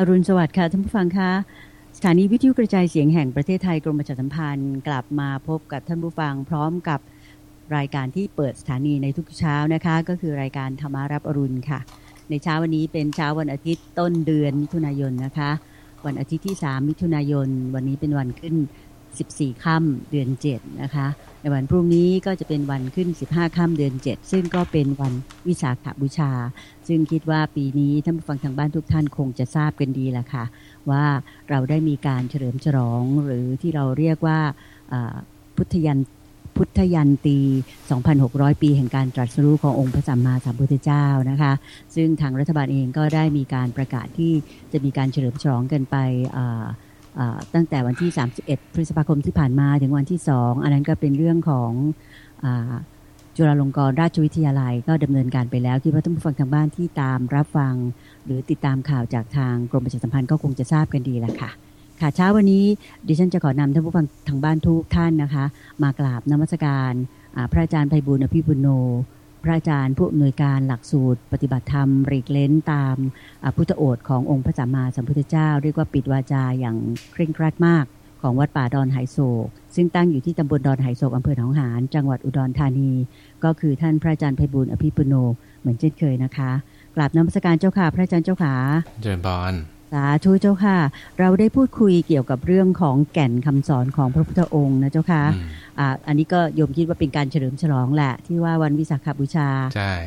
อรุณสวัสดิ์ค่ะท่านผู้ฟังคะสถานีวิทยุกระจายเสียงแห่งประเทศไทยกรมประชาสัมพันธ์กลับมาพบกับท่านผู้ฟังพร้อมกับรายการที่เปิดสถานีในทุกเช้านะคะ ก็คือรายการธรรมารับอรุณค่ะ ในเช้าวันนี้เป็นเช้าวันอาทิตย์ต้นเดือนมิถุนายนนะคะ วันอาทิตย์ที่ 3 มิถุนายน วันนี้เป็นวันขึ้น 14ค่ำเดือน7นะคะ ในวันพรุ่งนี้ก็จะเป็นวันขึ้น 15ค่ำเดือน 7 ซึ่งก็เป็นวันวิสาขบูชา ซึ่งคิดว่าปีนี้ท่านผู้ฟังทางบ้านทุกท่านคงจะทราบกันดีแหละค่ะ ว่าเราได้มีการเฉลิมฉลองหรือที่เราเรียกว่าพุทธยันพุทธยันตี 2,600 ปีแห่งการตรัสรู้ขององค์พระสัมมาสัมพุทธเจ้านะคะ ซึ่งทางรัฐบาลเองก็ได้มีการประกาศที่จะมีการเฉลิมฉลองกันไป ตั้งแต่วันที่ 31 พฤษภาคมที่ผ่านมาถึงวันที่ 2 อันนั้นก็เป็นเรื่องของอจุฬาลงกรณราชวิทยาลัยก็ดำเนินการไปแล้วคิดว่าท่านผู้ฟังทางบ้านที่ตามรับฟัง หรือติดตามข่าวจากทางกรมประชาสัมพันธ์ก็คงจะทราบกันดีแหละค่ะ ค่ะเช้าวันนี้ดิฉันจะขอนำท่านผู้ฟังทางบ้านทุกท่านนะคะ มากราบนมัสการพระอาจารย์ไพบุญอภิปุญโน พระอาจารย์ผู้อำนวยการหลักสูตร ปฏิบัติธรรมรีกเล้นตามพุทธโอษขององค์พระสัมมาสัมพุทธเจ้า เรียกว่าปิดวาจาอย่างเคร่งครัดมาก ของวัดป่าดอนไหโศก ซึ่งตั้งอยู่ที่ตำบลดอนไหโศกอำเภอหนองหานจังหวัดอุดรธานี ก็คือท่านพระอาจารย์ไพบุญอภิปุโนเหมือนเช่นเคยนะคะกราบนมัสการเจ้าค่ะพระอาจารย์เจ้าขาเจริญบาน สาธุเจ้าค่ะ เราได้พูดคุยเกี่ยวกับเรื่องของแก่นคำสอนของพระพุทธองค์นะเจ้าค่ะอ่าอันนี้ก็โยมคิดว่าเป็นการเฉลิมฉลองแหละ ที่ว่าวันวิสาขบูชา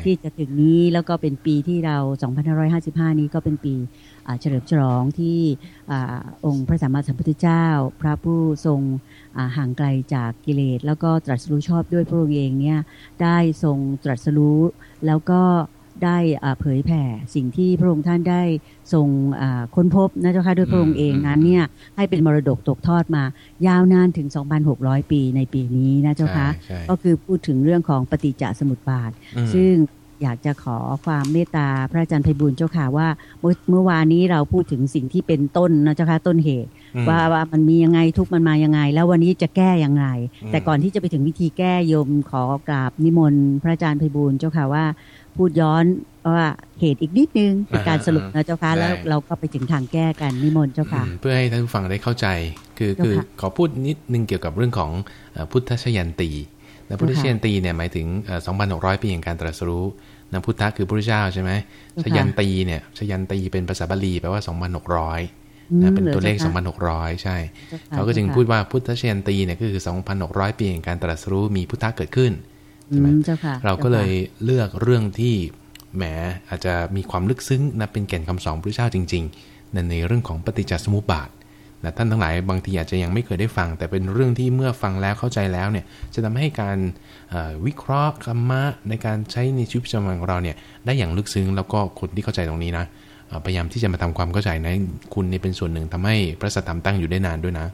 ที่จะถึงนี้แล้วก็เป็นปีที่เรา 2555 นี้ก็เป็นปีเฉลิมฉลองที่อองค์พระสัมมาสัมพุทธเจ้า พระผู้ทรงห่างไกลจากกิเลส แล้วก็ตรัสรู้ชอบด้วยพระองค์เองเนี่ยได้ทรงตรัสรู้แล้วก็ ได้เผยแผ่สิ่งที่พระองค์ท่านได้ทรงค้นพบนะเจ้าค่ะด้วยพระองค์เองนั้นเนี่ยให้เป็นมรดกตกทอดมา ยาวนานถึง 2,600 ปีในปีนี้นะเจ้าค่ะก็คือพูดถึงเรื่องของปฏิจจสมุปบาท ซึ่งอยากจะขอความเมตตาพระอาจารย์ไพบุญเจ้าค่ะว่าเมื่อวานนี้เราพูดถึงสิ่งที่เป็นต้นนะเจ้าค่ะต้นเหตุ ว่าว่ามันมียังไงทุกมันมายังไง แล้ววันนี้จะแก้ยังไง แต่ก่อนที่จะไปถึงวิธีแก้โยมขอกราบนิมนต์พระอาจารย์ไพบุญเจ้าค่ะว่า พูดย้อนว่าเหตุอีกนิดนึงเป็นการสรุปนะเจ้าค่ะแล้วเราก็ไปถึงทางแก้กันนิมนต์เจ้าค่ะเพื่อให้ท่านฟังได้เข้าใจ คือคือขอพูดนิดนึงเกี่ยวกับเรื่องของพุทธชยันตีนะพุทธชยันตีเนี่ยหมายถึง 2,600 ปีแห่งการตรัสรู้นะพุทธะคือพระเจ้าใช่ไหมชยันตีเนี่ยชยันตีเป็นภาษาบาลีแปลว่า 2,600นะเป็นตัวเลข 2,600 ใช่เขาก็จึงพูดว่าพุทธชยันตีเนี่ยก็คือ 2,600 ปีแห่งการตรัสรู้มีพุทธะเกิดขึ้น ใช่ไหมเราก็เลยเลือกเรื่องที่แหมอาจจะมีความลึกซึ้งนะเป็นแก่นคำสอนพระเจ้าจริงๆในในเรื่องของปฏิจจสมุปบาทนะท่านทั้งหลายบางทีอาจจะยังไม่เคยได้ฟัง แต่เป็นเรื่องที่เมื่อฟังแล้วเข้าใจแล้วเนี่ยจะทำให้การวิเคราะห์ธรรมะในการใช้ในชีวิตประจำวันของเราเนี่ยได้อย่างลึกซึ้งแล้วก็คนที่เข้าใจตรงนี้นะพยายามที่จะมาทำความเข้าใจนะคุณนี่เป็นส่วนหนึ่งทำให้พระสัทธรรมตั้งอยู่ได้นานด้วยนะ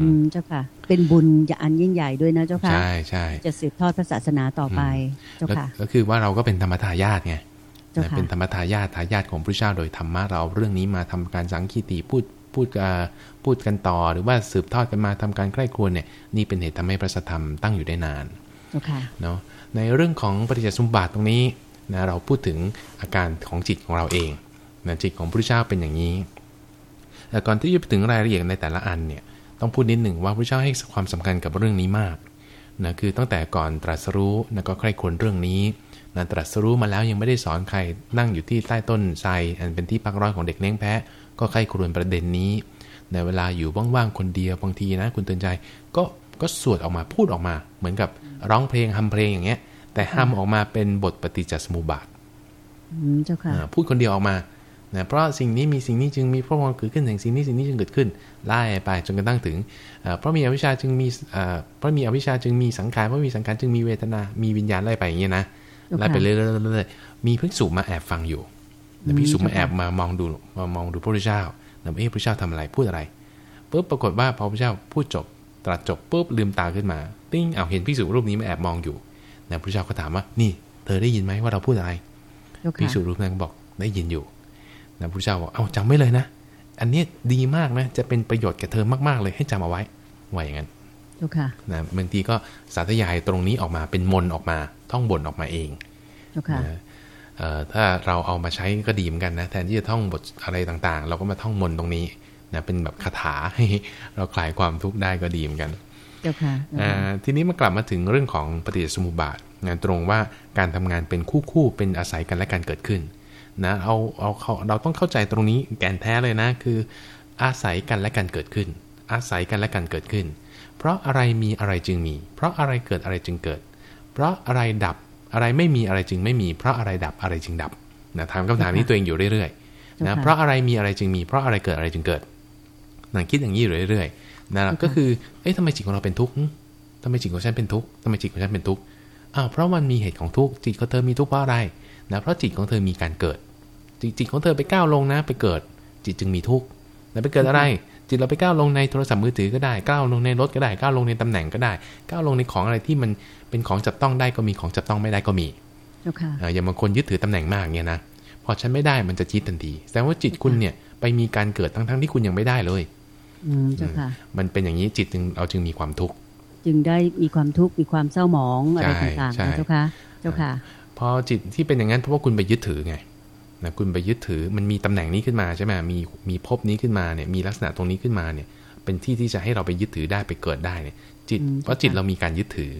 อืมเจ้าค่ะ เป็นบุญอย่าอันยิ่งใหญ่ด้วยนะเจ้าค่ะ ใช่ใช่จะสืบทอดพระศาสนาต่อไปเจ้าค่ะ ก็คือว่าเราก็เป็นธรรมทายาทไงเป็นธรรมทายาททายาทของพระเจ้าโดยธรรมะเราเรื่องนี้มาทำการสังคีติพูดพูดพูดกันต่อ หรือว่าสืบทอดกันมาทำการใกล้ควรเนี่ยนี่เป็นเหตุทำให้พระธรรมตั้งอยู่ได้นานเนาะในเรื่องของปฏิจจสมบัติตรงนี้นะเราพูดถึงอาการของจิตของเราเองนะจิตของพระเจ้าเป็นอย่างนี้แต่ก่อนที่จะไปถึงรายละเอียดในแต่ละอันเนี่ย ต้องพูดนิดหนึ่งว่าพระเจ้าให้ความสำคัญกับเรื่องนี้มากนะคือตั้งแต่ก่อนตรัสรู้นะก็ใครควรเรื่องนี้นะตรัสรู้มาแล้วยังไม่ได้สอนใครนั่งอยู่ที่ใต้ต้นไทรอันเป็นที่พักร้อนของเด็กเลี้ยงแพะ ก็ใครครวญประเด็นนี้ในเวลาอยู่ว่างๆคนเดียวบางทีนะ คุณเตือนใจก็ก็สวดออกมาพูดออกมา เหมือนกับร้องเพลงฮัมเพลงอย่างเงี้ย แต่ฮัมออกมาเป็นบทปฏิจจสมุปบาทเจ้าค่ะพูดคนเดียวออกมา นะเพราะสิ่งนี้มีสิ่งนี้จึงมีเพราะมันเกิดขึ้นอย่างสิ่งนี้สิ่งนี้จึงเกิดขึ้นไล่ไปจนกระทั่งถึงเพราะมีอวิชชาจึงมีเพราะมีอวิชชาจึงมีสังขารเพราะมีสังขารจึงมีเวทนา มีวิญญาณไล่ไปอย่างเงี้ยนะไล่ไปเรื่อยๆมีภิกษุมาแอบฟังอยู่แต่ภิกษุมาแอบมามองดูมามองดูพระพุทธเจ้าแล้วเอ๊ะพระเจ้าทำอะไรพูดอะไรปุ๊บปรากฏว่าพอพระเจ้าพูดจบตรัสจบปุ๊บลืมตาขึ้นมา ติ้งเอาเห็นภิกษุรูปนี้มาแอบมองอยู่นะพระเจ้าก็ถามว่านี่ เธอได้ยินไหมว่าเราพูดอะไรภิกษุรูปนั้นบอกได้ยินอยู่ นะพระเจ้าบอกเอาจำไว้เลยนะ อันนี้ดีมากนะ จะเป็นประโยชน์แก่เธอมาก ๆ เลยให้จำเอาไว้ว่าอย่างนั้นนะบางทีก็สาธยายตรงนี้ออกมาเป็นมนออกมา ท่องบนออกมาเองนะถ้าเราเอามาใช้ก็ดีเหมือนกันนะ แทนที่จะท่องบทอะไรต่างๆ เราก็มาท่องมนตรงนี้นะเป็นแบบคาถาให้เราคลายความทุกข์ได้ก็ดีเหมือนกันเจ้าค่ะทีนี้มากลับมาถึงเรื่องของปฏิจจสมุปบาทงานตรงว่าการทำงานเป็นคู่คู่เป็นอาศัยกันและการเกิดขึ้น นะเอาเอาเราต้องเข้าใจตรงนี้แกนแท้เลยนะ คือ อาศัยกันและการเกิดขึ้น อาศัยกันและการเกิดขึ้น เพราะอะไรมีอะไรจึงมี เพราะอะไรเกิดอะไรจึงเกิด เพราะอะไรดับอะไรไม่มีอะไรจึงไม่มี เพราะอะไรดับอะไรจึงดับนะถามคำถามนี้ตัวเองอยู่เรื่อยๆนะเพราะอะไรมีอะไรจึงมี เพราะอะไรเกิดอะไรจึงเกิดนะคิดอย่างนี้อยู่เรื่อยๆนะก็คือเอ๊ะทำไมจิตของเราเป็นทุกข์ทำไมจิตของฉันเป็นทุกข์ทำไมจิตของฉันเป็นทุกข์อ้าวเพราะมันมีเหตุของทุกข์จิตของเธอมีทุกข์เพราะอะไร นะเพราะจิตของเธอมีการเกิด จิตของเธอไปก้าวลงนะ ไปเกิด จิตจึงมีทุกข์แล้วไปเกิดอะไร จิตเราไปก้าวลงในโทรศัพท์มือถือก็ได้ก้าวลงในรถก็ได้ก้าวลงในตำแหน่งก็ได้ก้าวลงในของอะไรที่มันเป็นของจับต้องได้ก็มีของจับต้องไม่ได้ก็มีอย่างบางคนยึดถือตำแหน่งมากเนี่ยนะพอฉันไม่ได้มันจะจิตทันทีแสดงว่าจิตคุณเนี่ยไปมีการเกิดทั้งๆที่คุณยังไม่ได้เลยมันเป็นอย่างนี้จิตจึงเราจึงมีความทุกข์จึงได้มีความทุกข์มีความเศร้าหมองอะไรต่างๆนะเจ้าค่ะ เจ้าค่ะพ อจิตที่เป็นอย่างนั้นเพราะว่าคุณไปยึดถือไงนะคุณไปยึดถือมันมีตำแหน่งนี้ขึ้นมาใช่ไหมมีมีภพนี้ขึ้นมาเนี่ยมีลักษณะตรงนี้ขึ้นมาเนี่ย เป็นที่ที่จะให้เราไปยึดถือได้ไปเกิดได้เนี่ย จิตเพราะจิตเรามีการยึดถือ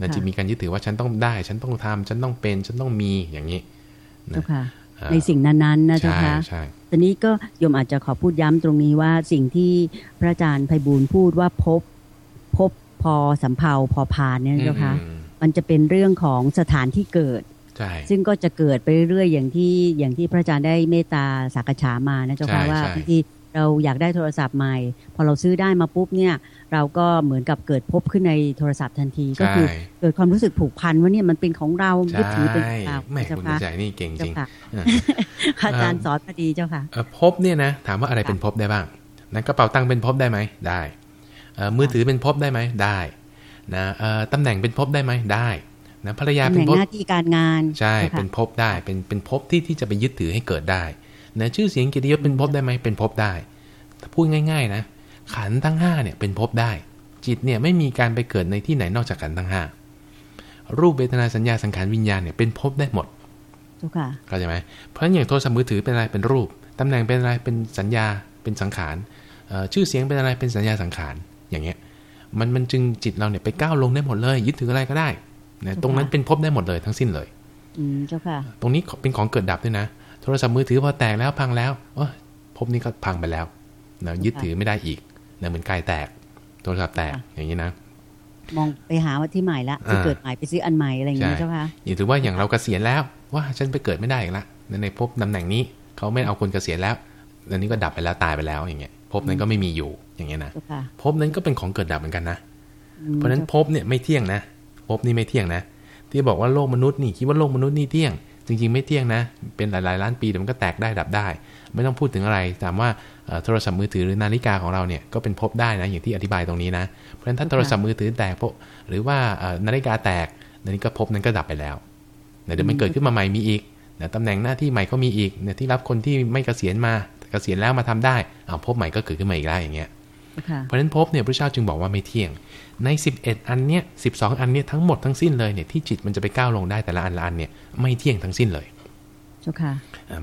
นะจิตมีการยึดถือว่าฉันต้องได้ ฉันต้องทำฉันต้องเป็น ฉันต้องมีอย่างนี้นะในสิ่งนั้นๆนะเจ้าค่ะใช่ตอนนี้ก็โยมอาจจะขอพูดย้ำตรงนี้ว่าสิ่งที่พระอาจารย์ไพบูลพูดว่าพบพบพอสำเพาพอพานเนี่ยเจ้าค่ะ มันจะเป็นเรื่องของสถานที่เกิด ซึ่งก็จะเกิดไปเรื่อยๆอย่างที่อย่างที่พระอาจารย์ได้เมตตาสักษามานะเจ้าค่ะว่าที่เราอยากได้โทรศัพท์ใหม่ พอเราซื้อได้มาปุ๊บเนี่ย เราก็เหมือนกับเกิดพบขึ้นในโทรศัพท์ทันทีก็คือเกิดความรู้สึกผูกพันว่าเนี่ยมันเป็นของเรายึดถือเป็นของเราแม่คุณใจนี่เก่งจริงอาจารย์สอนพอดีเจ้าค่ะพบเนี่ยนะถามว่าอะไรเป็นพบได้บ้างนั้นกระเป๋าตังค์เป็นพบได้ไหมได้มือถือเป็นพบได้ไหมได้ นะตำแหน่งเป็นพบได้ไหมได้นะภรรยาเป็นภพหน้าที่การงานใช่เป็นภพได้เป็นเป็นภพที่ที่จะไปยึดถือให้เกิดได้นะชื่อเสียงกิติยศเป็นภพได้ไหมเป็นภพได้ถ้าพูดง่าย ๆ นะ ขันทั้งห้าเนี่ยเป็นภพได้ จิตเนี่ยไม่มีการไปเกิดในที่ไหนนอกจากขันทั้งห้ารูปเวทนาสัญญาสังขารวิญญาณเนี่ยเป็นภพได้หมดเข้าใจไหมเพราะฉะนั้นอย่างโทรศัพท์มือถือเป็นอะไรเป็นรูปตำแหน่งเป็นอะไรเป็นสัญญาเป็นสังขารชื่อเสียงเป็นอะไรเป็นสัญญาสังขารอย่างเงี้ย มันมันจึงจิตเราเนี่ยไปก้าวลงได้หมดเลย ยึดถืออะไรก็ได้นะตรงนั้นเป็นพบได้หมดเลยทั้งสิ้นเลยอืมเจ้าค่ะ ตรงนี้เป็นของเกิดดับด้วยนะ โทรศัพท์มือถือพอแตกแล้วพังแล้วโอ้พบนี้ก็พังไปแล้วนะยึดถือไม่ได้อีกนะเหมือนกายแตก โทรศัพท์แตกอย่างนี้นะมองไปหาว่าที่ใหม่ละจะเกิดใหม่ไปซื้ออันใหม่อะไรอย่างนี้เจ้าค่ะอย่างถือว่าอย่างเราเกษียณแล้วว่าฉันไปเกิดไม่ได้อีกละในพบตำแหน่งนี้เขาไม่เอาคนเกษียณแล้ว อันนี้ก็ดับไปแล้วตายไปแล้วอย่างเงี้ยพบนั้นก็ไม่มีอยู่อย่างเงี้ยนะพบนั้นก็เป็นของเกิดดับเหมือนกันนะเพราะฉะนั้นพบเนี่ยไม่เที่ยงนะพบนี่ไม่เที่ยงนะ ที่บอกว่าโลกมนุษย์นี่คิดว่าโลกมนุษย์นี่เที่ยง จริง ๆ ไม่เที่ยงนะ เป็นหลายๆล้านปีแต่มันก็แตกได้ดับได้ ไม่ต้องพูดถึงอะไรถามว่าโทรศัพท์มือถือหรือนาฬิกาของเราเนี่ยก็เป็นพบได้นะอย่างที่อธิบายตรงนี้นะเพราะฉะนั้นถ้าโทรศัพท์มือถือแตกพหรือว่านาฬิกาแตกนันนี้ก็พบนั้นก็ดับไปแล้วเดี๋ยวมันเกิดขึ้นมาใหม่มีอีกตำแหน่งหน้าที่ใหม่ก็มีอีกเนี่ยที่รับคนที่ไม่เกษียณมาเกษียณแล้วมาทำได้เอาพบใหม่ก็เกิดขึ้นมาอีกแล้วอย่างเงี้ยเพราะฉะนั้นพบเนี่ยพระเจ้าจึงบอกว่าไม่เที่ยง ใน 11 อันเนี้ยสิอันเนี้ยทั้งหมดทั้งสิ้นเลยเนี่ยที่จิตมันจะไปก้าวลงได้แต่ละอันละอันเนี่ยไม่เที่ยงทั้งสิ้นเลยเจ้าค่ะ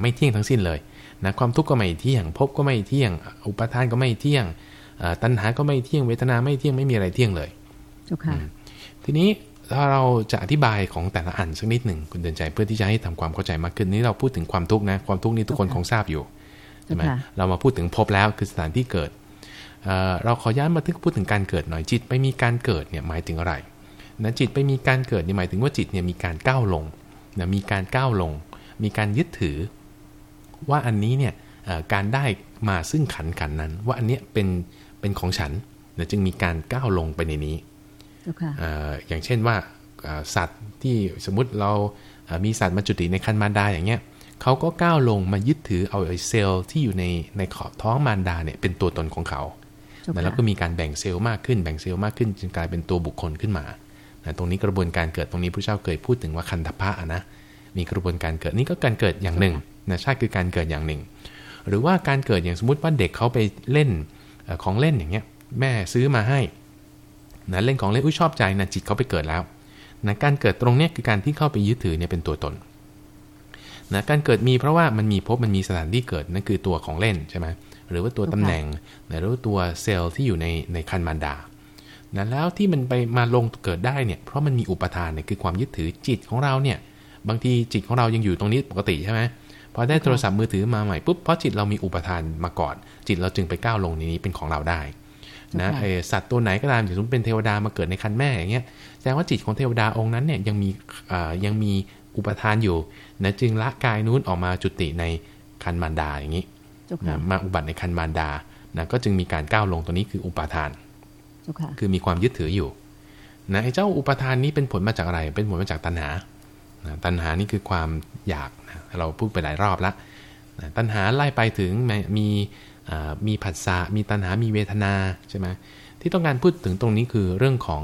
ไม่เที่ยงทั้งสิ้นเลยนะความทุกข์ก็ไม่เที่ยงภพก็ไม่เที่ยง อุปทานก็ไม่เที่ยงตัณหาก็ไม่เที่ยงเวทนาไม่เที่ยงไม่มีอะไรเที่ยงเลยเจ้าค่ะทีนี้ถ้าเราจะอธิบายของแต่ละอันสักนิดหนึ่งคุณเดินใจเพื่อที่จะให้ทำความเข้าใจมากขึ้นนี้เราพูดถึงความทุกข์นะความทุกข์นี้ทุกคนคงทราบอยู่ใช่ไหมเรามาพูดถึงภพแล้วคือสถานที่เกิดเราขอย้อนมาทึกพูดถึงการเกิดหน่อยจิตไปมีการเกิดเนี่ยหมายถึงอะไรนะจิตไปมีการเกิดเนี่ยหมายถึงว่าจิตเนี่ยมีการก้าวลงนะมีการก้าวลง มีการยึดถือ ว่าอันนี้เนี่ยการได้มาซึ่งขันขันนั้น ว่าอันนี้เป็นเป็นของฉันนะจึงมีการก้าวลงไปในนี้ okay. อย่างเช่นว่าสัตว์ที่สมมุติเรามีสัตว์มาจุติในคันมารดาอย่างเงี้ย เขาก็ก้าวลงมายึดถือเอาไอเซลล์ที่อยู่ในในขอบท้องมารดาเนี่ยเป็นตัวตนของเขาแล้วก็มีการแบ่งเซลล์มากขึ้นแบ่งเซลล์มากขึ้นจนกลายเป็นตัวบุคคลขึ้นมาตรงนี้กระบวนการเกิดตรงนี้พระเจ้าเคยพูดถึงว่าคันธพะนะมีกระบวนการเกิดนี่ก็การเกิดอย่างหนึ่งนะชาติคือการเกิดอย่างหนึ่ง หรือว่าการเกิดอย่างสมมติว่าเด็กเขาไปเล่นของเล่นอย่างเงี้ยแม่ซื้อมาให้นะเล่นของเล่นอุ้ยชอบใจนะจิตเขาไปเกิดแล้วนะการเกิดตรงเนี้ยคือการที่เข้าไปยึดถือเนี่ยเป็นตัวตน นะการเกิดมีเพราะว่ามันมีพบมันมีสถานที่เกิดนั่นคือตัวของเล่นใช่ไหมหรือว่าตัวตำแหน่งหรือว่าตัวเซลล์ที่อยู่ในในคันมารดานะแล้วที่มันไปมาลงเกิดได้เนี่ยเพราะมันมีอุปทานเนี่ยคือความยึดถือจิตของเราเนี่ยบางทีจิตของเรายังอยู่ตรงนี้ปกติใช่ไหมพอได้โทรศัพท์มือถือมาใหม่ปุ๊บเพราะจิตเรามีอุปทานมาก่อน จิตเราจึงไปก้าวลงในนี้เป็นของเราได้นะไอสัตว์ตัวไหนก็ตามถึงเป็นเทวดามาเกิดในคันแม่อย่างเงี้ยแสดงว่าจิตของเทวดาองค์นั้นเนี่ยยังมียังมีอุปทานอยู่ นะจึงละกายนู้นออกมาจุติในคันมารดาอย่างนี้นะมาอุบัติในคันมารดานะก็จึงมีการก้าวลงตัวนี้คืออุปทาน คือมีความยึดถืออยู่นะไอ้เจ้าอุปทานนี้เป็นผลมาจากอะไร เป็นผลมาจากตัณหานะตัณหานี่คือความอยากนะเราพูดไปหลายรอบแล้วนะตัณหาไล่ไปถึงมีมีผัสสะ มีตัณหา มีเวทนาใช่ไหมที่ต้องการพูดถึงตรงนี้คือเรื่องของ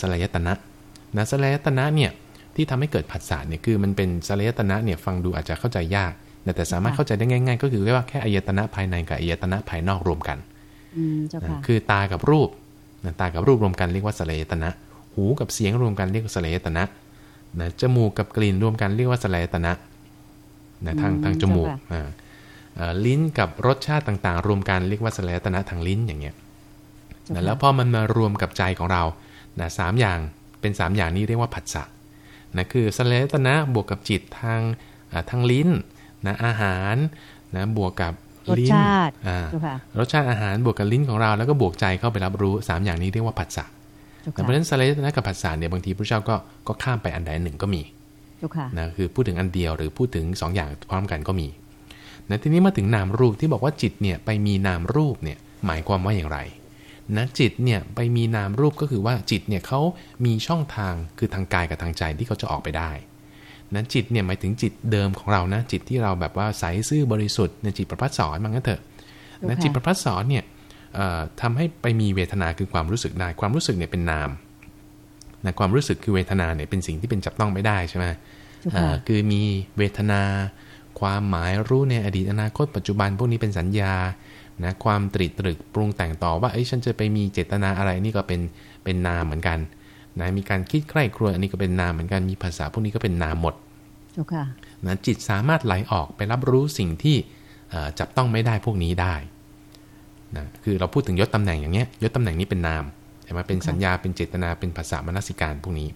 สลายตนะนะสลายตนะเนี่ย ที่ทำให้เกิดผัสสะเนี่ยคือมันเป็นสลายตนะเนี่ยฟังดูอาจจะเข้าใจยาก แต่สามารถเข้าใจได้ง่าย ๆ ก็คือเรียกว่าแค่อายตนะภายในกับอายตนะภายนอกรวมกันคือตากับรูปตากับรูปรวมกันเรียกว่าสลายตนะ หูกับเสียงรวมกันเรียกว่าสลายตนะนะจมูกกับกลิ่นรวมกันเรียกว่าสลายตนะนะทางทางจมูกลิ้นกับรสชาติต่างๆ รวมกันเรียกว่าสลายตนะทางลิ้นอย่างเงี้ยนะแล้วพอมันมารวมกับใจของเรานะสามอย่างเป็นสามอย่างนี้เรียกว่าผัสสะ นะคือสลายตนะบวกกับจิตทางทางลิ้นนะอาหารนะบวกกับลิ้นรสชาติรสชาติอาหารบวกกับลิ้นของเรา แล้วก็บวกใจเข้าไปรับรู้สามอย่างนี้เรียกว่าผัสสะแต่เพราะฉะนั้นสลายตนะกับผัสสะเนี่ยบางทีพระเจ้าก็ก็ข้ามไปอันใดหนึ่งก็มีนะคือพูดถึงอันเดียวหรือพูดถึง 2ออย่างพร้อมกันก็มีนะทีนี้มาถึงนามรูปที่บอกว่าจิตเนี่ยไปมีนามรูปเนี่ยหมายความว่าอย่างไร นะจิตเนี่ยไปมีนามรูปก็คือว่าจิตเนี่ยเขามีช่องทางคือทางกายกับทางใจที่เขาจะออกไปได้นั้นจิตเนี่ยหมายถึงจิตเดิมของเรานะจิตที่เราแบบว่าใสซื่อบริสุทธิ์ในจิตประพัดสอนมันก็เถอะนะจิตประพัดสอนเนี่ยทำให้ไปมีเวทนาคือความรู้สึกได้ ความรู้สึกเนี่ยเป็นนามนะความรู้สึกคือเวทนาเนี่ยเป็นสิ่งที่เป็นจับต้องไม่ได้ใช่ไหมคือมีเวทนา ความหมายรู้ในอดีตอนาคตปัจจุบันพวกนี้เป็นสัญญา นะความตรีตรึกปรุงแต่งต่อว่าไอ้ฉันจะไปมีเจตนาอะไรนี่ก็เป็นเป็นนามเหมือนกันนะมีการคิดใคร่ครวญอันนี้ก็เป็นนามเหมือนกันมีภาษาพวกนี้ก็เป็นนามหมดนะจิตสามารถไหลออกไปรับรู้สิ่งที่จับต้องไม่ได้พวกนี้ได้นะคือเราพูดถึงยศตำแหน่งอย่างเงี้ยยศตำแหน่งนี้เป็นนามใช่ไหมเป็นสัญญาเป็นเจตนาเป็นภาษามนสิการพวกนี้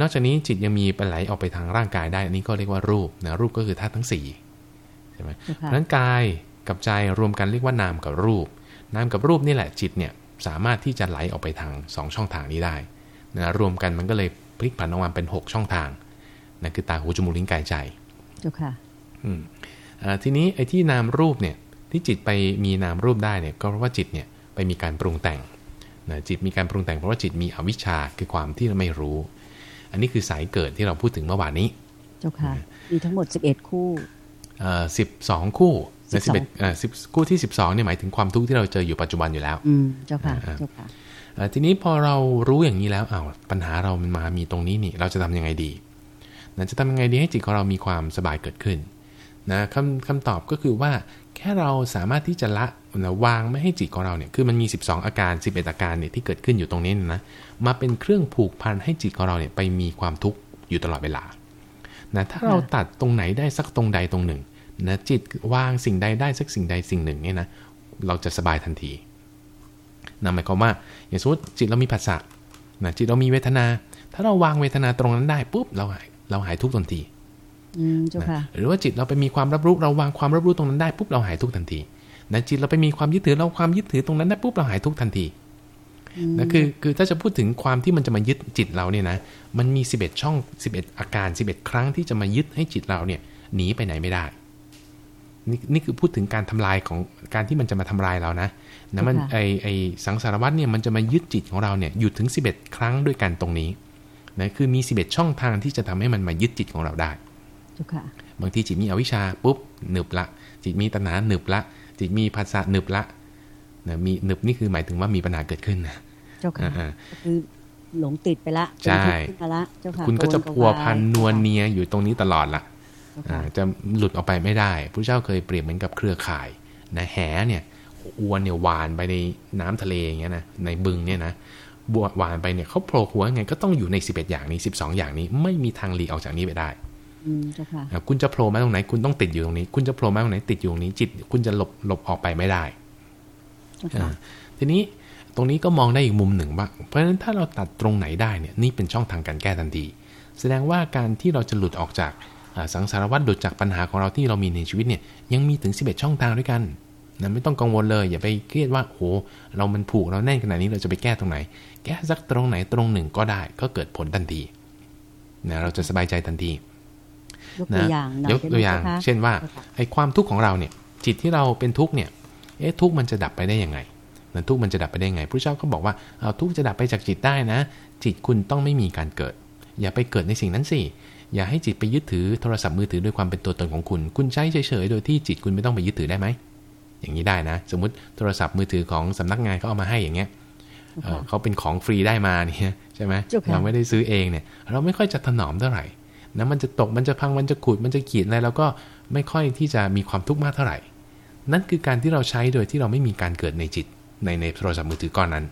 นอกจากนี้จิตยังมีไปไหลออกไปทางร่างกายได้อันนี้ก็เรียกว่ารูปนะรูปก็คือธาตุทั้ง4ใช่ไหมเพราะนั้นกาย กับใจรวมกันเรียกว่านามกับรูป นามกับรูปนี่แหละจิตเนี่ยสามารถที่จะไหลออกไปทาง 2 ช่องทางนี้ได้นะรวมกันมันก็เลยพลิกผันออกมาเป็น 6 ช่องทางนั่นคือตาหูจมูกลิ้นกายใจจุค่ะอืมทีนี้ไอ้ที่นามรูปเนี่ยที่จิตไปมีนามรูปได้เนี่ยก็เพราะว่าจิตเนี่ยไปมีการปรุงแต่งนะจิตมีการปรุงแต่งเพราะว่าจิตมีอวิชชาคือความที่เราไม่รู้ อันนี้คือสายเกิดที่เราพูดถึงเมื่อวานนี้เจ้าค่ะมีทั้งหมด 11 คู่เอ่อสิบสองคู่ ในสิบเอ็ดอ่าสิบคู่ที่สิบสองเนี่ยหมายถึงความทุกข์ที่เราเจออยู่ปัจจุบันอยู่แล้ว อืมเจ้าค่ะเจ้าค่ะทีนี้พอเรารู้อย่างนี้แล้วอ้าวปัญหาเรามันมามีตรงนี้นี่ เราจะทํำยังไงดีนะจะทำยังไงดีให้จิตของเรามีความสบายเกิดขึ้นนะคำคำตอบก็คือว่า แค่เราสามารถที่จะละนะวางไม่ให้จิตของเราเนี่ยคือมันมี 12 อาการ 11 อาการเนี่ยที่เกิดขึ้นอยู่ตรงนี้นะมาเป็นเครื่องผูกพันให้จิตของเราเนี่ยไปมีความทุกข์อยู่ตลอดเวลานะถ้าเราตัดตรงไหนได้สักตรงใดตรงหนึ่ง นะจิตวางสิ่งใดได้สักสิ่งใดสิ่งหนึ่งเนี่ยนะเราจะสบายทันทีนะหมายความว่าอย่างสมมติจิตเรามีภาษานะจิตเรามีเวทนา ถ้าเราวางเวทนาตรงนั้นได้ปุ๊บเราหายเราหายทุกทันทีหรือว่าจิตเราไปมีความรับรู้เราวางความรับรู้ตรงนั้นได้ปุ๊บเราหายทุกทันทีนะจิตเราไปมีความยึดถือเราความยึดถือตรงนั้นได้ปุ๊บเราหายทุกทันทีนะคือคือถ้าจะพูดถึงความที่มันจะมายึดจิตเราเนี่ยนะมันมี 11 ช่อง 11 อาการ 11 ครั้งที่จะมายึดให้จิตเราเนี่ยหนีไปไหนไม่ได้ นี่นี่คือพูดถึงการทำลายของการที่มันจะมาทำลายเรานะนะมันไอไอสังสารวัตเนี่ยมันจะมายึดจิตของเราเนี่ยอยู่ถึง 11 ครั้งด้วยกันตรงนี้นะคือมี 11 ช่องทางที่จะทำให้มันมายึดจิตของเราได้บางทีจิตมีอวิชชาปุ๊บหนึบละ จิตมีตัณหาหนึบละ จิตมีภาษาหนึบละนะมีหนึบนี่คือหมายถึงว่ามีปัญหาเกิดขึ้นนะเจ้าค่ะคือหลงติดไปละใช่คุณก็จะพัวพันนวลเนียอยู่ตรงนี้ตลอดละ จะหลุดออกไปไม่ได้พระเจ้าเคยเปรียบเหมือนกับเครือข่ายนะแหเนี่ยอวนเนี่ยวานไปในน้ำทะเลอย่างเงี้ยนะในบึงเนี่ยนะบววานไปเนี่ยเขาโผล่หัวไงก็ต้องอยู่ใน 11 อย่างนี้ 12 อย่างนี้ ไม่มีทางหลีกออกจากนี้ไปได้คุณจะโผล่มาตรงไหน คุณต้องติดอยู่ตรงนี้ คุณจะโผล่มาตรงไหนติดอยู่ตรงนี้ จิต คุณจะหลบหลบออกไปไม่ได้ทีนี้ตรงนี้ก็มองได้อีกมุมหนึ่งบ้างเพราะฉะนั้นถ้าเราตัดตรงไหนได้เนี่ยนี่เป็นช่องทางการแก้ทันที แสดงว่าการที่เราจะหลุดออกจาก สังสารวัฏหลุดจากปัญหาของเราที่เรามีในชีวิตเนี่ยยังมีถึง 11 ช่องทางด้วยกันนะไม่ต้องกังวลเลย อย่าไปเครียดว่าโอ้เรามันผูกเราแน่นขนาดนี้เราจะไปแก้ตรงไหน แก้สักตรงไหนตรงหนึ่งก็ได้ก็เกิดผลทันทีนะเราจะสบายใจทันทียกตัวอย่างยกตัวอย่าง เช่นว่าไอ้ความทุกข์ของเราเนี่ย จิตที่เราเป็นทุกข์เนี่ยเอ๊ะทุกข์มันจะดับไปได้ยังไงนะทุกข์มันจะดับไปได้ยังไงพระเจ้าก็บอกว่าเอาทุกข์จะดับไปจากจิตได้นะ จิตคุณต้องไม่มีการเกิด อย่าไปเกิดในสิ่งนั้นสิ อย่าให้จิตไปยึดถือโทรศัพท์มือถือด้วยความเป็นตัวตนของคุณ คุณใช้เฉยๆ โดยที่จิตคุณไม่ต้องไปยึดถือได้ไหม อย่างนี้ได้นะ สมมติโทรศัพท์มือถือของสำนักงานเขาเอามาให้อย่างเงี้ยเขาเป็นของฟรีได้มาเนี่ยใช่ไหมเราไม่ได้ซื้อเองเนี่ย เราไม่ค่อยจะถนอมเท่าไหร่นะมันจะตกมันจะพังมันจะขูดมันจะขีดอะไรเราก็ไม่ค่อยที่จะมีความทุกข์มากเท่าไหร่ นั่นคือการที่เราใช้โดยที่เราไม่มีการเกิดในจิตในในโทรศัพท์มือถือก้อนนั้น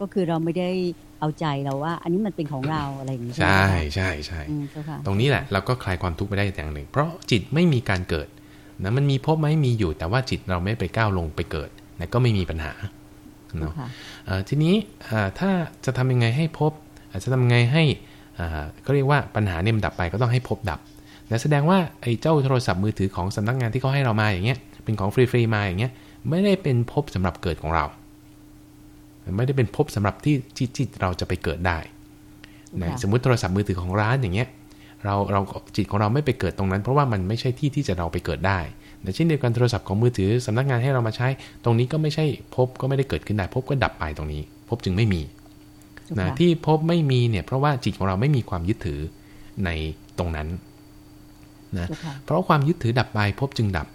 ก็คือเราไม่ได้ เอาใจเราว่า อันนี้มันเป็นของเราอะไรอย่างนี้ใช่ใช่ใช่ตรงนี้แหละเราก็คลายความทุกข์ไปได้อย่างหนึ่ง เพราะจิตไม่มีการเกิดนะมันมีพบไหมมีอยู่ แต่ว่าจิตเราไม่ไปก้าวลงไปเกิดนะก็ไม่มีปัญหาเนาะทีนี้ถ้าจะทำยังไงให้พบจะทำยังไงให้ก็เรียกว่าปัญหาเนี่ยมันดับไปก็ต้องให้พบดับนะแสดงว่าไอ้เจ้าโทรศัพท์มือถือของสำนักงานที่เขาให้เรามาอย่างเงี้ยเป็นของฟรีๆมาอย่างเงี้ยไม่ได้เป็นพบสำหรับเกิดของเรา ไม่ได้เป็นพบสำหรับที่จิตเราจะไปเกิดได้นะสมมุติโทรศัพท์มือถือของร้านอย่างเงี้ยเราเราจิตของเราไม่ไปเกิดตรงนั้น เพราะว่ามันไม่ใช่ที่ที่จะเราไปเกิดได้แต่เช่นเดียวกันโทรศัพท์ของมือถือสำนักงานให้เรามาใช้ ตรงนี้ก็ไม่ใช่พบก็ไม่ได้เกิดขึ้นได้พบก็ดับไปตรงนี้ พบจึงไม่มีนะที่พบไม่มีเนี่ยเพราะว่าจิตของเราไม่มีความยึดถือในตรงนั้นนะเพราะความยึดถือดับไปพบจึงดับ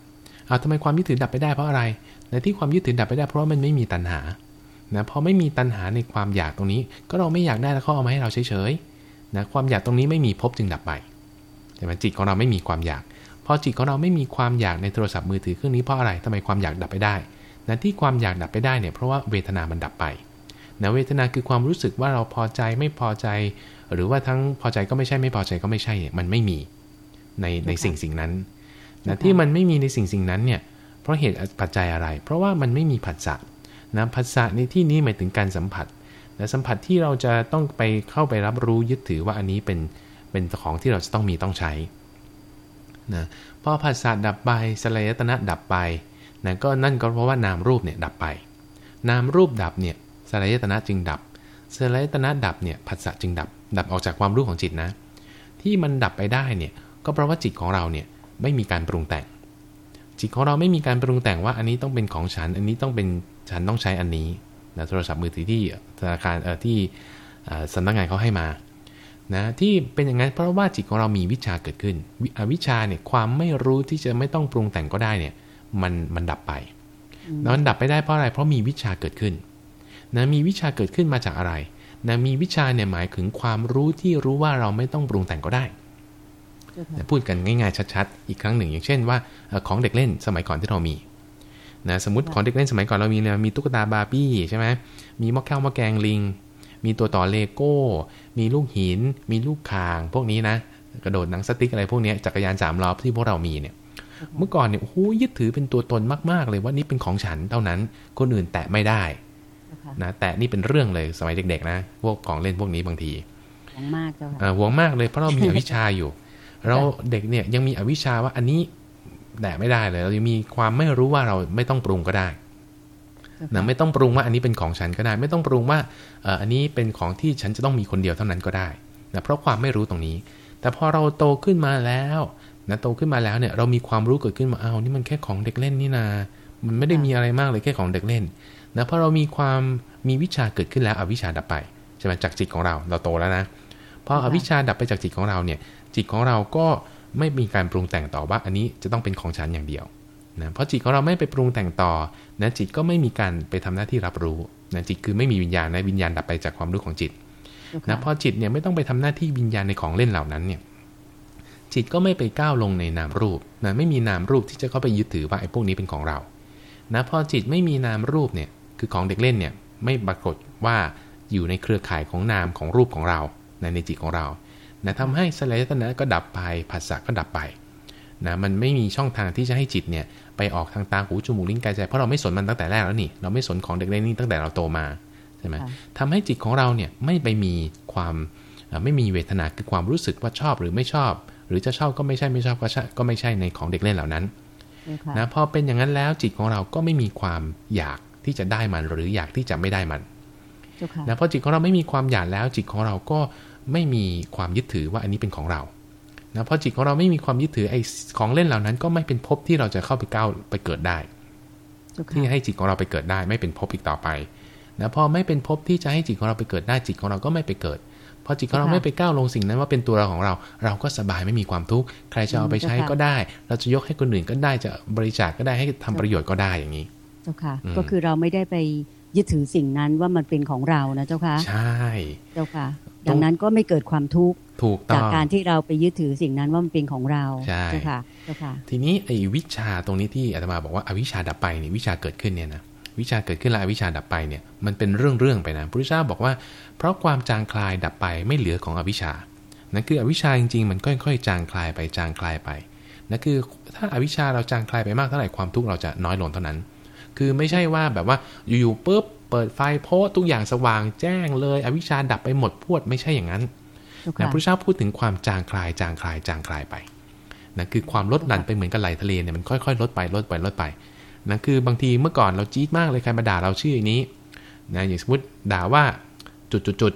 เอาทำไมความยึดถือดับไปได้เพราะอะไรในที่ความยึดถือดับไปได้เพราะว่ามันไม่มีตัณหา นะพอไม่มีตัณหาในความอยากตรงนี้ ก็เราไม่อยากได้แล้วเขาเอามาให้เราเฉยๆนะความอยากตรงนี้ไม่มีพบจึงดับไปแต่มันจิตของเราไม่มีความอยากพอจิตของเราไม่มีความอยากในโทรศัพท์มือถือเครื่องนี้เพราะอะไรทำไมความอยากดับไปได้นะที่ความอยากดับไปได้เนี่ยเพราะว่าเวทนามันดับไปนะเวทนาคือความรู้สึกว่าเราพอใจไม่พอใจ หรือว่าทั้งพอใจก็ไม่ใช่ไม่พอใจก็ไม่ใช่เนี่ยมันไม่มีในในสิ่งสิ่งนั้นนะที่มันไม่มีในสิ่งสิ่งนั้นเนี่ยเพราะเหตุปัจจัยอะไร เพราะว่ามันไม่มีผัสสะ นะผัสสะในที่นี้หมายถึงการสัมผัสและสัมผัสที่เราจะต้องไปเข้าไปรับรู้ยึดถือว่าอันนี้เป็นเป็นของที่เราจะต้องมีต้องใช้นะพอผัสสะดับไปสลายตนะดับไปนะก็นั่นก็เพราะว่านามรูปเนี่ยดับไป นามรูปดับเนี่ยสลายตนะจึงดับสลายตนะดับเนี่ยผัสสะจึงดับ ดับออกจากความรู้ของจิตนะ ที่มันดับไปได้เนี่ยก็เพราะว่าจิตของเราเนี่ยไม่มีการปรุงแต่ง จิตของเราไม่มีการปรุงแต่งว่าอันนี้ต้องเป็นของฉัน อันนี้ต้องเป็น ฉันต้องใช้อันนี้นะโทรศัพท์มือถือที่ธนาคารเอ่อที่สำนักงานเขาให้มานะที่เป็นอย่างนั้นเพราะว่าจิตของเรามีวิชาเกิดขึ้นอวิชาเนี่ยความไม่รู้ที่จะไม่ต้องปรุงแต่งก็ได้เนี่ยมันมันดับไปแล้วมันดับไปได้เพราะอะไรเพราะมีวิชาเกิดขึ้นนะมีวิชาเกิดขึ้นมาจากอะไรนะมีวิชาเนี่ยหมายถึงความรู้ที่รู้ว่าเราไม่ต้องปรุงแต่งก็ได้นะพูดกันง่ายๆชัดๆ อีกครั้งหนึ่ง อย่างเช่นว่าของเด็กเล่นสมัยก่อนที่เรามี นะสมมติของเด็กเล่นสมัยก่อนเรามีเนี่ยมีตุ๊กตาบาร์บี้ใช่ไหมมีมอแก้วมอแกงลิง มีตัวต่อเลโก้ มีลูกหิน มีลูกคาง พวกนี้นะ กระโดดหนังสติ๊กอะไรพวกนี้จักรยานสามล้อที่พวกเรามีเนี่ย เมื่อก่อนเนี่ยโอ้โหยึดถือเป็นตัวตนมาก ๆ เลยว่านี่เป็นของฉันเท่านั้น คนอื่นแตะไม่ได้นะแต่นี่เป็นเรื่องเลยสมัยเด็ก ๆ นะ พวกของเล่นพวกนี้บางทีหวงมากเจ้าค่ะหวงมากเลยเพราะเรามีอวิชชาอยู่ เราเด็กเนี่ยยังมีอวิชชาว่าอันนี้ แตะไม่ได้เลย เรายังมีความไม่รู้ว่าเราไม่ต้องปรุงก็ได้นะไม่ต้องปรุงว่าอันนี้เป็นของฉันก็ได้ ไม่ต้องปรุงว่าอันนี้เป็นของที่ฉันจะต้องมีคนเดียวเท่านั้นก็ได้นะเพราะความไม่รู้ตรงนี้ แต่พอเราโตขึ้นมาแล้วนะโตขึ้นมาแล้วเนี่ยเรามีความรู้เกิดขึ้นมาอ้าวนี่มันแค่ของเด็กเล่นนี่นา มันไม่ได้มีอะไรมากเลยแค่ของเด็กเล่นนะเพราะเรามีความมีวิชาเกิดขึ้นแล้วอวิชาดับไปใช่ไหมจากจิตของเราเราโตแล้วนะพออวิชาดับไปจากจิตของเราเนี่ยจิตของเราก็ ไม่มีการปรุงแต่งต่อว่าอันนี้จะต้องเป็นของฉันอย่างเดียวนะเพราะจิตของเราไม่ไปปรุงแต่งต่อนะจิตก็ไม่มีการไปทำหน้าที่รับรู้นะจิตคือไม่มีวิญญาณนะวิญญาณดับไปจากความรู้ของจิตนะพอจิตเนี่ยไม่ต้องไปทำหน้าที่วิญญาณในของเล่นเหล่านั้นเนี่ยจิตก็ไม่ไปก้าวลงในนามรูปนะไม่มีนามรูปที่จะเข้าไปยึดถือว่าไอ้พวกนี้เป็นของเรานะพอจิตไม่มีนามรูปเนี่ยคือของเด็กเล่นเนี่ยไม่ปรากฏว่าอยู่ในเครือข่ายของนามของรูปของเราในในจิตของเรา นะทำให้สลายตนะก็ดับไปผัสสะก็ดับไปนะมันไม่มีช่องทางที่จะให้จิตเนี่ยไปออกทางตาหูจมูกลิ้นกายใจเพราะเราไม่สนมันตั้งแต่แรกแล้วนี่เราไม่สนของเด็กเล็กนี่ตั้งแต่เราโตมาใช่ไหมทำให้จิตของเราเนี่ยไม่ไปมีความไม่มีเวทนาคือความรู้สึกว่าชอบหรือไม่ชอบ หรือจะชอบก็ไม่ใช่ไม่ชอบก็ใช่ก็ไม่ใช่ในของเด็กเล่นเหล่านั้นนะพอเป็นอย่างนั้นแล้วจิตของเราก็ไม่มีความอยากที่จะได้มันหรืออยากที่จะไม่ได้มันนะพอจิตของเราไม่มีความอยากแล้วจิตของเราก็ ไม่มีความยึดถือว่าอันนี้เป็นของเรานะพอจิตของเราไม่มีความยึดถือไอ้ของเล่นเหล่านั้น ก็ไม่เป็นภพที่เราจะเข้าไปก้าวไปเกิดได้ที่ให้จิตของเราไปเกิดได้ ไม่เป็นภพอีกต่อไปนะพอไม่เป็นภพที่จะให้จิตของเราไปเกิดได้จิตของเราก็ไม่ไปเกิดพอจิตของเราไม่ไปก้าวลงสิ่งนั้นว่าเป็นตัวเราของเรา เราก็สบายไม่มีความทุกข์ใครจะเอาไปใช้ก็ได้ เราจะยกให้คนอื่นก็ได้จะบริจาคก็ได้ให้ทำประโยชน์ก็ได้อย่างนี้เจ้าค่ะก็คือเราไม่ได้ไป ยึดถือสิ่งนั้นว่ามันเป็นของเรานะเจ้าค่ะใช่เจ้าค่ะดังนั้นก็ไม่เกิดความทุกข์ถูกต้องจากการที่เราไปยึดถือสิ่งนั้นว่ามันเป็นของเราใช่เจ้าค่ะเจ้าค่ะ ทีนี้ไอ้วิชาตรงนี้ที่อาตมาบอกว่าอวิชาดับไปนี่วิชาเกิดขึ้นเนี่ยนะวิชาเกิดขึ้นแล้ววิชาดับไปเนี่ยมันเป็นเรื่องเรื่องไปนะพระพุทธเจ้าบอกว่า เพราะความจางคลายดับไปไม่เหลือของอวิชานั่นคืออวิชาจริงๆมันค่อยๆ จางคลายไปจางคลายไปนั่นคือถ้าอาวิชาเราจางคลายไปมากเท่าไหร่ความทุกข์เราจะน้อยลงเท่านั้น คือไม่ใช่ว่าแบบว่าอยู่ๆปุ๊บเปิดไฟโพสทุกอย่างสว่างแจ้งเลย อวิชาดับไปหมดพวดไม่ใช่อย่างนั้นนะพระเจ้าพูดถึงความจางคลายจางคลายจางคลายไปนะคือความลดหลั่นไปเหมือนกับไหลทะเลเนี่ยมันค่อยๆ ลดไปลดไปลดไปนะคือบางทีเมื่อก่อนเราจี๊ดมากเลยใครมาด่าเราชื่อนี้นะอย่างสมมติด่าว่าจุดจุดจุด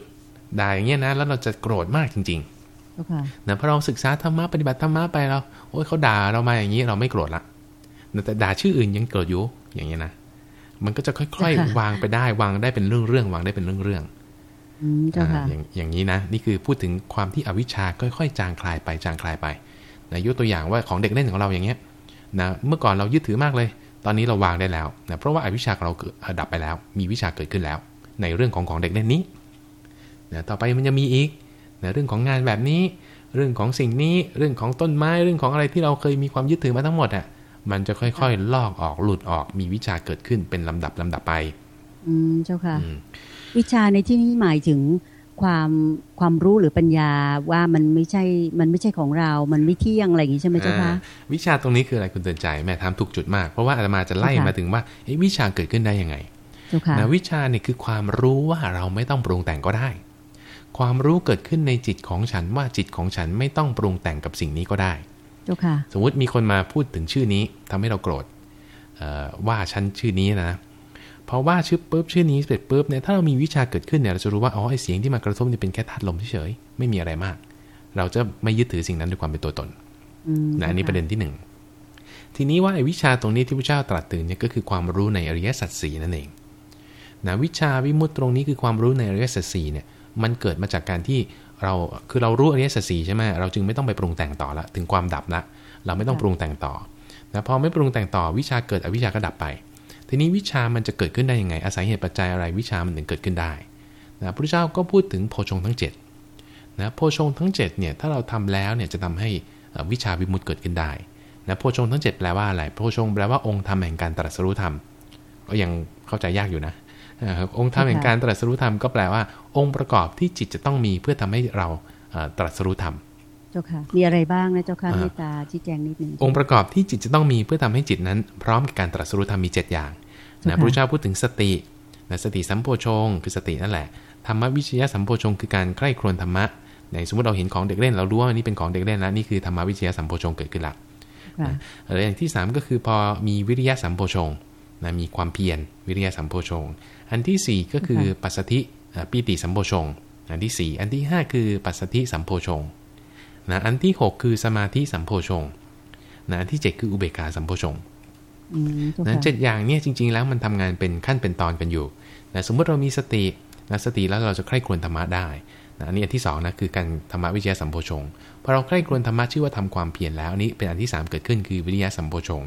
ด่าอย่างเงี้ยนะแล้วเราจะโกรธมากจริงๆนะพอเราศึกษาธรรมะปฏิบัติธรรมะไปเราโอ้ยเขาด่าเรามาอย่างนี้เราไม่โกรธละแต่ด่าชื่ออื่นยังโกรธอยู่ อย่างเงี้ยนะมันก็จะค่อยๆ วางไปได้วางได้เป็นเรื่องๆวางได้เป็นเรื่องๆอย่างอย่างนี้นะ นี่คือพูดถึงความที่อวิชชาค่อยๆ จางคลายไปจางคลายไปนะยกตัวอย่างว่าของเด็กเล่นของเราอย่างเงี้ยนะเมื่อก่อนเรายึดถือมากเลย ตอนนี้เราวางได้แล้วนะเพราะว่าอวิชาของเราดับไปแล้ว มีวิชาเกิดขึ้นแล้ว ในเรื่องของของเด็กเล่นนี้นะต่อไปมันจะมีอีกนะเรื่องของงานแบบนี้ เรื่องของสิ่งนี้เรื่องของต้นไม้เรื่องของอะไรที่เราเคยมีความยึดถือมาทั้งหมดอะ มันจะค่อยๆ ลอกออกหลุดออกมีวิชาเกิดขึ้นเป็นลำดับลำดับไป อืมเจ้าค่ะ วิชาในที่นี้หมายถึงความความรู้หรือปัญญาว่ามันไม่ใช่ มันไม่ใช่ของเรา มันไม่เที่ยงอะไรอย่างนี้ใช่ไหมเจ้าคะวิชาตรงนี้คืออะไรคุณเตือนใจแม่ถามถูกจุดมาก เพราะว่าอาตมาจะไล่มาถึงว่าวิชาเกิดขึ้นได้ยังไงนะวิชาเนี่ยคือความรู้ว่าเราไม่ต้องปรุงแต่งก็ได้ ความรู้เกิดขึ้นในจิตของฉันว่าจิตของฉันไม่ต้องปรุงแต่งกับสิ่งนี้ก็ได้ สมมติมีคนมาพูดถึงชื่อนี้ทำให้เราโกรธว่าฉันชื่อนี้นะพอว่าชื่อปุ๊บชื่อนี้เสร็จปุ๊บเนี่ยถ้าเรามีวิชาเกิดขึ้นเนี่ยเราจะรู้ว่าอ๋อไอเสียงที่มากระทบนี่เป็นแค่ธาตุลมเฉยๆไม่มีอะไรมาก เราจะไม่ยึดถือสิ่งนั้นด้วยความเป็นตัวตนนะอันนี้ประเด็นที่หนึ่งทีนี้ว่าไอวิชาตรงนี้ที่พระเจ้าตรัสตื่นเนี่ยก็คือความรู้ในอริยสัจสี่นั่นเองนะวิชาวิมุตตรงนี้คือความรู้ในอริยสัจสี่เนี่ยมันเกิดมาจากการที่ เราคือเรารู้อริยสัจสีใช่ไหมเราจึงไม่ต้องไปปรุงแต่งต่อละถึงความดับละเราไม่ต้องปรุงแต่งต่อนะพอไม่ปรุงแต่งต่อวิชาเกิดอวิชาก็ดับไป ทีนี้วิชามันจะเกิดขึ้นได้ยังไง อาศัยเหตุปัจจัยอะไรวิชามันถึงเกิดขึ้นได้นะพระเจ้าก็พูดถึงโพชงทั้ง7นะโพชงทั้ง7เนี่ยถ้าเราทำแล้วเนี่ยจะทำให้วิชาวิมุตติเกิดขึ้นได้นะโพชงทั้ง 7 แปลว่าอะไรโพชงแปลว่าองค์ธรรมแห่งการตรัสรู้ธรรมก็ยังเข้าใจยากอยู่นะ องค์ธรรมแห่งการตรัสรู้ธรรมก็แปลว่า องค์ประกอบที่จิตจะต้องมีเพื่อทำให้เราตรัสรู้ธรรมเจ้าค่ะมีอะไรบ้างนะเจ้าค่ะเมตตาชี้แจงนิดนึงองค์ประกอบที่จิตจะต้องมีเพื่อทำให้จิตนั้น พร้อมกับการตรัสรู้ธรรมมี7อย่างนะพระพุทธเจ้าพูดถึงสตินะสติสัมโพชงคือสตินั่นแหละธรรมวิชยสัมโพชงคือการใคร่ครวญธรรมะในสมมติเราเห็นของเด็กเล่นเรารู้ว่านี่เป็นของเด็กเล่นแล้วนี่คือธรรมวิชยสัมโพชงเกิดขึ้นละอะไรอย่างที่ 3 ก็คือพอมีวิริยะสัมโพชง นะมีความเพียรวิริยะสัมโพชง อันที่ 4 ก็คือปัสสธิปีติสัมโพชง อันที่ 4 อันที่ 5 คือปัสสธิสัมโพชงนะอันที่ 6 คือสมาธิสัมโพชงนะอันที่ 7 คืออุเบกขาสัมโพชงนะเจ็ดอย่างเนี่ยจริง ๆ แล้วมันทำงานเป็นขั้นเป็นตอนกันอยู่นะสมมติเรามีสตินะสติแล้วเราจะใคร่ครวญธรรมะได้นะอันนี้อันที่2นะคือการธรรมวิจยสัมโพชงพอเราใคร่ครวญธรรมะชื่อว่าทำความเพียรแล้วอันนี้เป็นอันที่ 3 เกิดขึ้นคือวิริยะสัมโพชง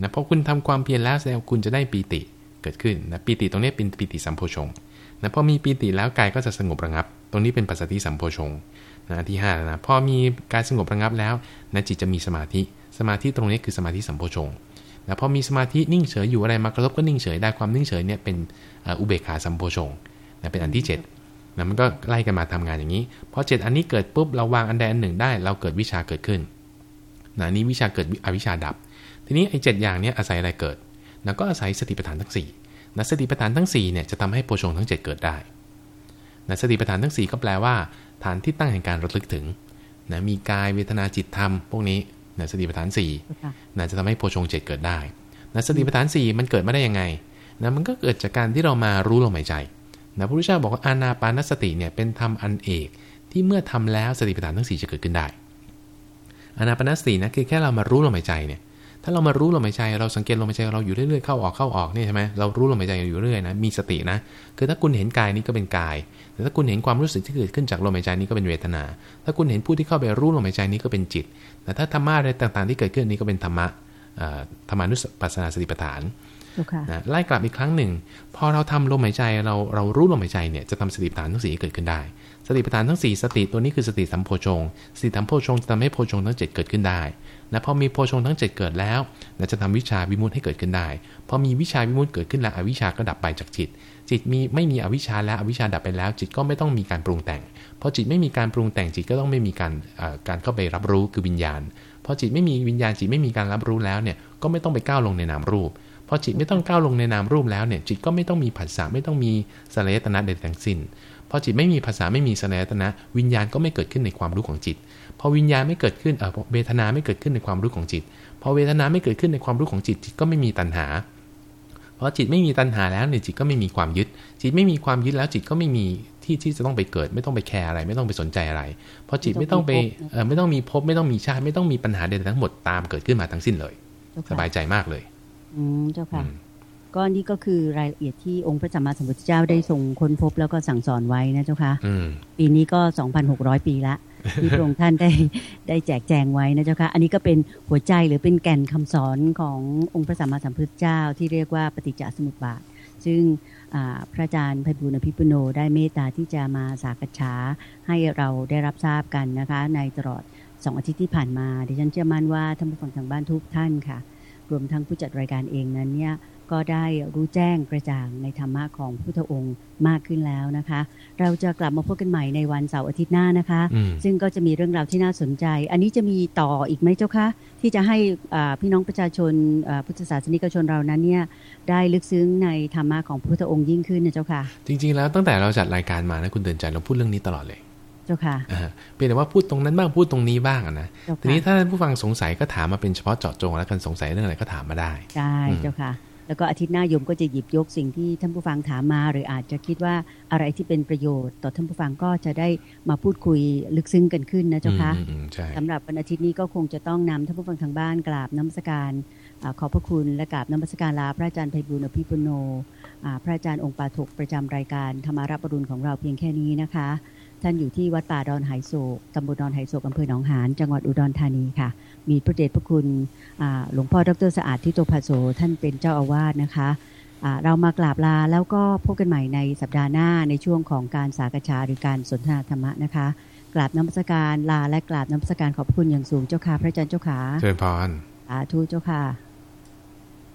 นะพอคุณทำความเพียรแล้วแสดงคุณจะได้ปีติเกิดขึ้นนะปีติตรงนี้เป็นปีติสัมโพชงนะพอมีปีติแล้วกายก็จะสงบระงับ ตรงนี้เป็นปัสสติสัมโพชงนะอันที่5นะพอมีการสงบระงับแล้วนะจิตจะมีสมาธิ สมาธิตรงนี้คือสมาธิสัมโพชงแต่พอมีสมาธินิ่งเฉยอยู่อะไรมากระทบก็นิ่งเฉยได้ความนิ่งเฉยเนี่ยเป็นอุเบกขาสัมโพชงนะเป็นอันที่7นะมันก็ไล่กันมาทำงานอย่างนี้พอเจ็ดอันนี้เกิดปุ๊บเราวางอันใดอันหนึ่งได้ เราเกิดวิชาเกิดขึ้นนะนี้วิชาเกิดอวิชาดับ ทีนี้ไอ้เจ็ดอย่างนี้อาศัยอะไรเกิดนะก็อาศัยสติปัฏฐานทั้ง4นะสติปัฏฐานทั้ง4เนี่ยจะทำให้โพชงทั้ง 7 เกิดได้นะสติปัฏฐานทั้ง 4 ก็แปลว่า ฐานที่ตั้งแห่งการระลึกถึงนะมีกายเวทนาจิตธรรมพวกนี้นะสติปัฏฐาน4นะจะทำให้โพชงเจ็ดเกิดได้นะสติปัฏฐาน 4 มันเกิดมาได้ยังไงนะมันก็เกิดจากการที่เรามารู้ลมหายใจนะพระพุทธเจ้าบอกว่าอานาปานสติเนี่ยเป็นธรรมอันเอกที่เมื่อทำแล้วสติปัฏฐานทั้ง 4 จะเกิดขึ้นได้อานาปานสตินะคือแค่เรามารู้ลมหายใจเนี่ย ถ้าเรามารู้ลมหายใจเราสังเกตลมหายใจเราอยู่เรื่อยๆเข้าออกเข้าออกเนี่ยใช่ไหมเรารู้ลมหายใจอยู่เรื่อยนะมีสตินะ คือถ้าคุณเห็นกายนี้ก็เป็นกาย แต่ถ้าคุณเห็นความรู้สึกที่เกิดขึ้นจากลมหายใจนี้ก็เป็นเวทนา ถ้าคุณเห็นผู้ที่เข้าไปรู้ลมหายใจนี้ก็เป็นจิต แต่ถ้าธรรมะอะไรต่างๆ ที่เกิดขึ้นนี้ก็เป็นธรรมะธรรมานุปัสสนาสติปัฏฐาน นะไล่กลับอีกครั้งหนึ่ง พอเราทำลมหายใจเราเรารู้ลมหายใจเนี่ยจะทำสติปัฏฐานทั้งสี่เกิดขึ้นได้ สติปัฏฐานทั้ง 4 สติตัวนี้คือสติสัมโพชงสติสัมโพชงจะทำให้โพชงทั้ง 7 เกิดขึ้นได้นะพอมีโพชงทั้ง 7 เกิดแล้วนะจะทำวิชาวิมุตให้เกิดขึ้นได้ พอมีวิชาวิมุตเกิดขึ้นแล้วอวิชาก็ดับไปจากจิต จิตมีไม่มีอวิชาแล้วอวิชาดับไปแล้ว จิตก็ไม่ต้องมีการปรุงแต่งพอจิตไม่มีการปรุงแต่งจิตก็ต้องไม่มีการการเข้าไปรับรู้คือวิญญาณพอจิตไม่มีวิญญาณจิตไม่มีการรับรู้แล้วเนี่ยก็ไม่ต้องไปก้าวลงในนามรูป พอจิตไม่ต้องก้าวลงในนามรูปแล้วเนี่ยจิตก็ไม่ต้องมีผัสสะไม่ต้องมีสลายตนะใดทั้งสิ้นพอจิตไม่มีภาษาไม่มีสลายตนะ วิญญาณก็ไม่เกิดขึ้นในความรู้ของจิตพอวิญญาณไม่เกิดขึ้นเออเวทนาไม่เกิดขึ้นในความรู้ของจิตพอเวทนาไม่เกิดขึ้นในความรู้ของจิต จิตก็ไม่มีตัณหาเพราะจิตไม่มีตัณหาแล้วเนี่ยจิตก็ไม่มีความยึด จิตไม่มีความยึดแล้วจิตก็ไม่มีที่ที่จะต้องไปเกิด ไม่ต้องไปแคร์อะไร ไม่ต้องไปสนใจอะไรเพราะจิตไม่ต้องไปเออไม่ต้องมีภพไม่ต้องมีชาติ ไม่ต้องมีปัญหาใดทั้งหมดตามเกิดขึ้นมาทั้งสิ้นเลย สบายใจมากเลย อืมเจ้าค่ะ ก็นี่ก็คือรายละเอียดที่องค์พระสัมมาสัมพุทธเจ้าได้ทรงค้นพบแล้วก็สั่งสอนไว้นะเจ้าค่ะปีนี้ก็2,600ปีละที่พระองค์ท่านได้ได้แจกแจงไว้นะเจ้าค่ะ อันนี้ก็เป็นหัวใจหรือเป็นแก่นคำสอนขององค์พระสัมมาสัมพุทธเจ้า ที่เรียกว่าปฏิจจสมุปบาท ซึ่งพระอาจารย์ไพบุญอภิปุโนได้เมตตาที่จะมาสากษาให้เราได้รับทราบกันนะคะ ในตลอดสองอาทิตย์ที่ผ่านมาดิฉันเชื่อมั่นว่าท่านผู้ฟังทางบ้านทุกท่านค่ะ รวมทั้งผู้จัดรายการเองนั้นเนี่ยก็ได้รู้แจ้งกระจ่างในธรรมะของพุทธองค์มากขึ้นแล้วนะคะ เราจะกลับมาพบกันใหม่ในวันเสาร์อาทิตย์หน้านะคะ ซึ่งก็จะมีเรื่องราวที่น่าสนใจ อันนี้จะมีต่ออีกไหมเจ้าคะ ที่จะให้พี่น้องประชาชนพุทธศาสนิกชนเรานั้นเนี่ยได้ลึกซึ้งในธรรมะของพุทธองค์ยิ่งขึ้นนะเจ้าค่ะจริง ๆ แล้วตั้งแต่เราจัดรายการมานะคุณเตือนใจเราพูดเรื่องนี้ตลอดเลย เจ้าค่ะเพียงแต่ว่าพูดตรงนั้นบ้างพูดตรงนี้บ้างนะทีนี้ถ้าท่านผู้ฟังสงสัยก็ถามมาเป็นเฉพาะเจาะจงแล้วกันสงสัยเรื่องอะไรก็ถามมาได้ใช่เจ้าค่ะ แล้วก็อาทิตย์หน้ายมก็จะหยิบยกสิ่งที่ท่านผู้ฟังถามมา หรืออาจจะคิดว่าอะไรที่เป็นประโยชน์ ต่อท่านผู้ฟังก็จะได้มาพูดคุยลึกซึ้งกันขึ้นนะเจ้าคะสำหรับวันอาทิตย์นี้ก็คงจะต้องนำท่านผู้ฟังทางบ้านกราบน้ำสการขอบพระคุณและกราบน้ำสการลาพระอาจารย์ไพบุญอภิปุโน พระอาจารย์องค์ปาถกประจำรายการธรรมารับปรุณของเราเพียงแค่นี้นะคะ ท่านอยู่ที่วัดป่าดอนไหโศกตำบลดอนไหโศกอำเภอหนองหานจังหวัดอุดรธานีค่ะ มีพระเดชพระคุณหลวงพ่อดรสะอาดทิโตภาโสท่านเป็นเจ้าอาวาสนะคะเรามากราบลาแล้วก็พบกันใหม่ในสัปดาห์หน้าในช่วงของการสากชาหรือการสนทนาธรรมะนะคะกราบน้ำสการลาและกราบน้ำสการขอบคุณอย่างสูงเจ้าค่ะพระอาจารย์เจ้าขาเชิญพรสาธุเจ้าค่ะ